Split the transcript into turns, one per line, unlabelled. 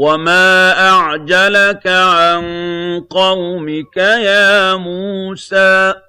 وَمَا أَعْجَلَكَ عَن قَوْمِكَ يَا مُوسَىٰ